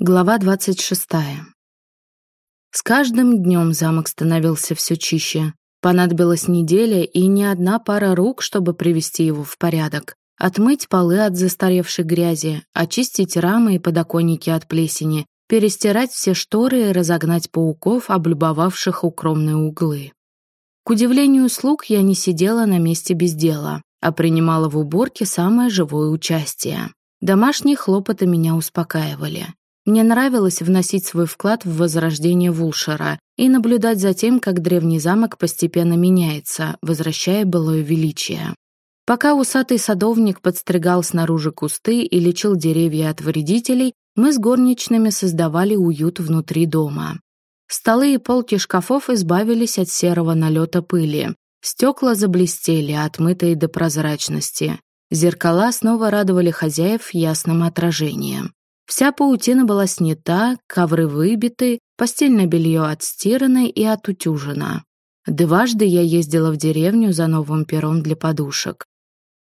Глава 26. С каждым днем замок становился все чище. Понадобилась неделя и не одна пара рук, чтобы привести его в порядок. Отмыть полы от застаревшей грязи, очистить рамы и подоконники от плесени, перестирать все шторы и разогнать пауков, облюбовавших укромные углы. К удивлению слуг, я не сидела на месте без дела, а принимала в уборке самое живое участие. Домашние хлопоты меня успокаивали. Мне нравилось вносить свой вклад в возрождение Вулшера и наблюдать за тем, как древний замок постепенно меняется, возвращая былое величие. Пока усатый садовник подстригал снаружи кусты и лечил деревья от вредителей, мы с горничными создавали уют внутри дома. Столы и полки шкафов избавились от серого налета пыли. Стекла заблестели, отмытые до прозрачности. Зеркала снова радовали хозяев ясным отражением. Вся паутина была снята, ковры выбиты, постельное белье отстирано и отутюжено. Дважды я ездила в деревню за новым пером для подушек.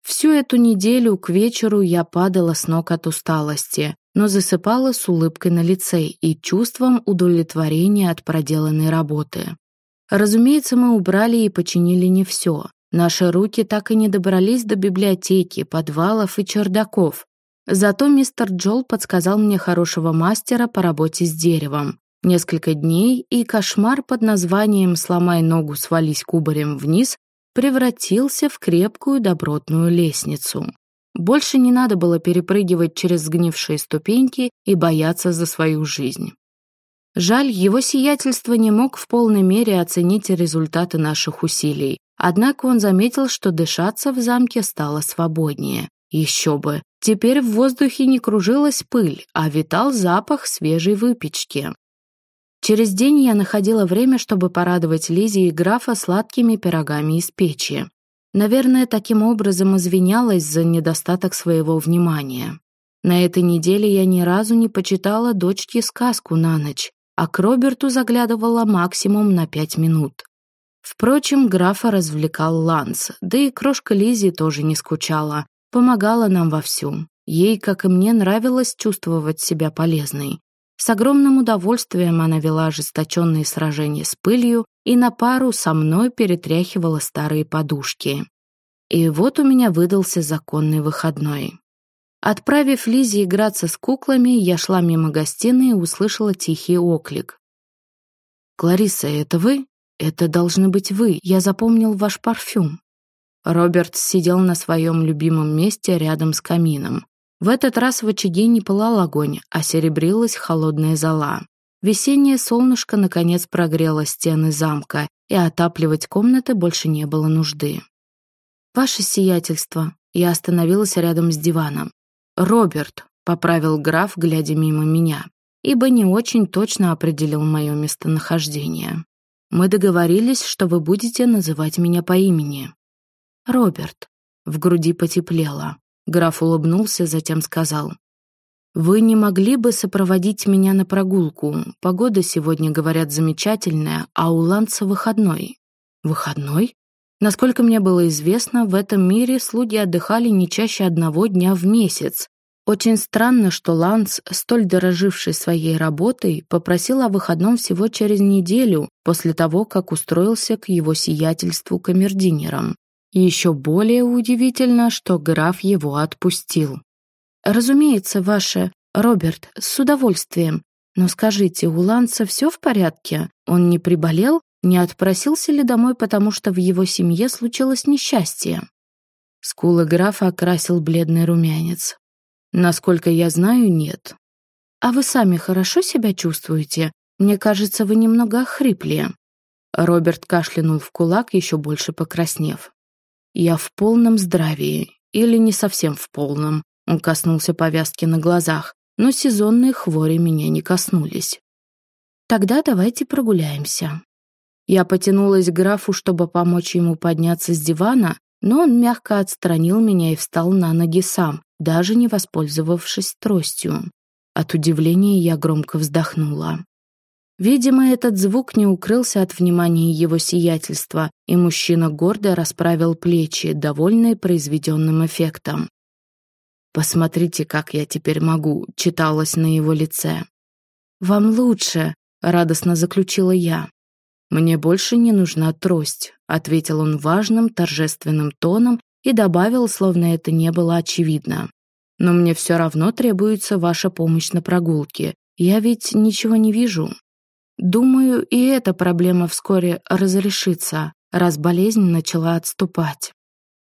Всю эту неделю к вечеру я падала с ног от усталости, но засыпала с улыбкой на лице и чувством удовлетворения от проделанной работы. Разумеется, мы убрали и починили не все. Наши руки так и не добрались до библиотеки, подвалов и чердаков, Зато мистер Джол подсказал мне хорошего мастера по работе с деревом. Несколько дней, и кошмар под названием «Сломай ногу, свались кубарем вниз» превратился в крепкую добротную лестницу. Больше не надо было перепрыгивать через сгнившие ступеньки и бояться за свою жизнь. Жаль, его сиятельство не мог в полной мере оценить результаты наших усилий, однако он заметил, что дышаться в замке стало свободнее. Еще бы, теперь в воздухе не кружилась пыль, а витал запах свежей выпечки. Через день я находила время, чтобы порадовать Лизе и графа сладкими пирогами из печи. Наверное, таким образом извинялась за недостаток своего внимания. На этой неделе я ни разу не почитала дочке сказку на ночь, а к Роберту заглядывала максимум на пять минут. Впрочем, графа развлекал Ланс, да и крошка Лизи тоже не скучала, помогала нам во всем. Ей, как и мне, нравилось чувствовать себя полезной. С огромным удовольствием она вела ожесточенные сражения с пылью и на пару со мной перетряхивала старые подушки. И вот у меня выдался законный выходной. Отправив Лизе играться с куклами, я шла мимо гостиной и услышала тихий оклик. «Клариса, это вы? Это должны быть вы. Я запомнил ваш парфюм». Роберт сидел на своем любимом месте рядом с камином. В этот раз в очаге не пылал огонь, а серебрилась холодная зола. Весеннее солнышко наконец прогрело стены замка, и отапливать комнаты больше не было нужды. «Ваше сиятельство», я остановилась рядом с диваном. «Роберт», — поправил граф, глядя мимо меня, ибо не очень точно определил мое местонахождение. «Мы договорились, что вы будете называть меня по имени». «Роберт». В груди потеплело. Граф улыбнулся, затем сказал. «Вы не могли бы сопроводить меня на прогулку? Погода сегодня, говорят, замечательная, а у Ланца выходной». «Выходной?» Насколько мне было известно, в этом мире слуги отдыхали не чаще одного дня в месяц. Очень странно, что Ланс, столь дороживший своей работой, попросил о выходном всего через неделю после того, как устроился к его сиятельству камердинером. Еще более удивительно, что граф его отпустил. «Разумеется, ваше, Роберт, с удовольствием. Но скажите, у Ланса все в порядке? Он не приболел? Не отпросился ли домой, потому что в его семье случилось несчастье?» Скулы графа окрасил бледный румянец. «Насколько я знаю, нет». «А вы сами хорошо себя чувствуете? Мне кажется, вы немного охрипли». Роберт кашлянул в кулак, еще больше покраснев. Я в полном здравии. Или не совсем в полном. Он коснулся повязки на глазах, но сезонные хвори меня не коснулись. Тогда давайте прогуляемся. Я потянулась к графу, чтобы помочь ему подняться с дивана, но он мягко отстранил меня и встал на ноги сам, даже не воспользовавшись тростью. От удивления я громко вздохнула. Видимо, этот звук не укрылся от внимания его сиятельства, и мужчина гордо расправил плечи, довольный произведенным эффектом. «Посмотрите, как я теперь могу», — читалось на его лице. «Вам лучше», — радостно заключила я. «Мне больше не нужна трость», — ответил он важным, торжественным тоном и добавил, словно это не было очевидно. «Но мне все равно требуется ваша помощь на прогулке. Я ведь ничего не вижу». Думаю, и эта проблема вскоре разрешится, раз болезнь начала отступать.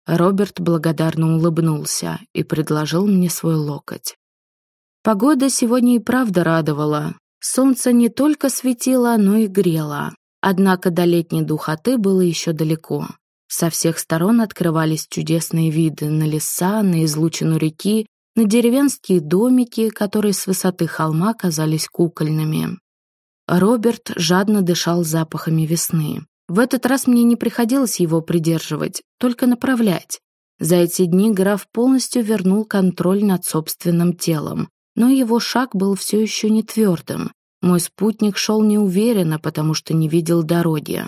Роберт благодарно улыбнулся и предложил мне свой локоть. Погода сегодня и правда радовала. Солнце не только светило, но и грело. Однако до летней духоты было еще далеко. Со всех сторон открывались чудесные виды на леса, на излучину реки, на деревенские домики, которые с высоты холма казались кукольными. Роберт жадно дышал запахами весны. В этот раз мне не приходилось его придерживать, только направлять. За эти дни граф полностью вернул контроль над собственным телом, но его шаг был все еще не твердым. Мой спутник шел неуверенно, потому что не видел дороги.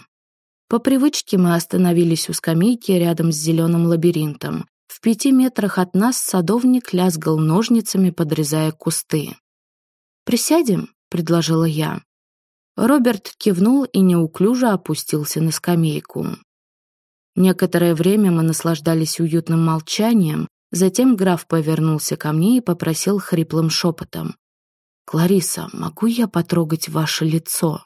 По привычке мы остановились у скамейки рядом с зеленым лабиринтом. В пяти метрах от нас садовник лязгал ножницами, подрезая кусты. «Присядем?» — предложила я. Роберт кивнул и неуклюже опустился на скамейку. Некоторое время мы наслаждались уютным молчанием, затем граф повернулся ко мне и попросил хриплым шепотом. «Клариса, могу я потрогать ваше лицо?»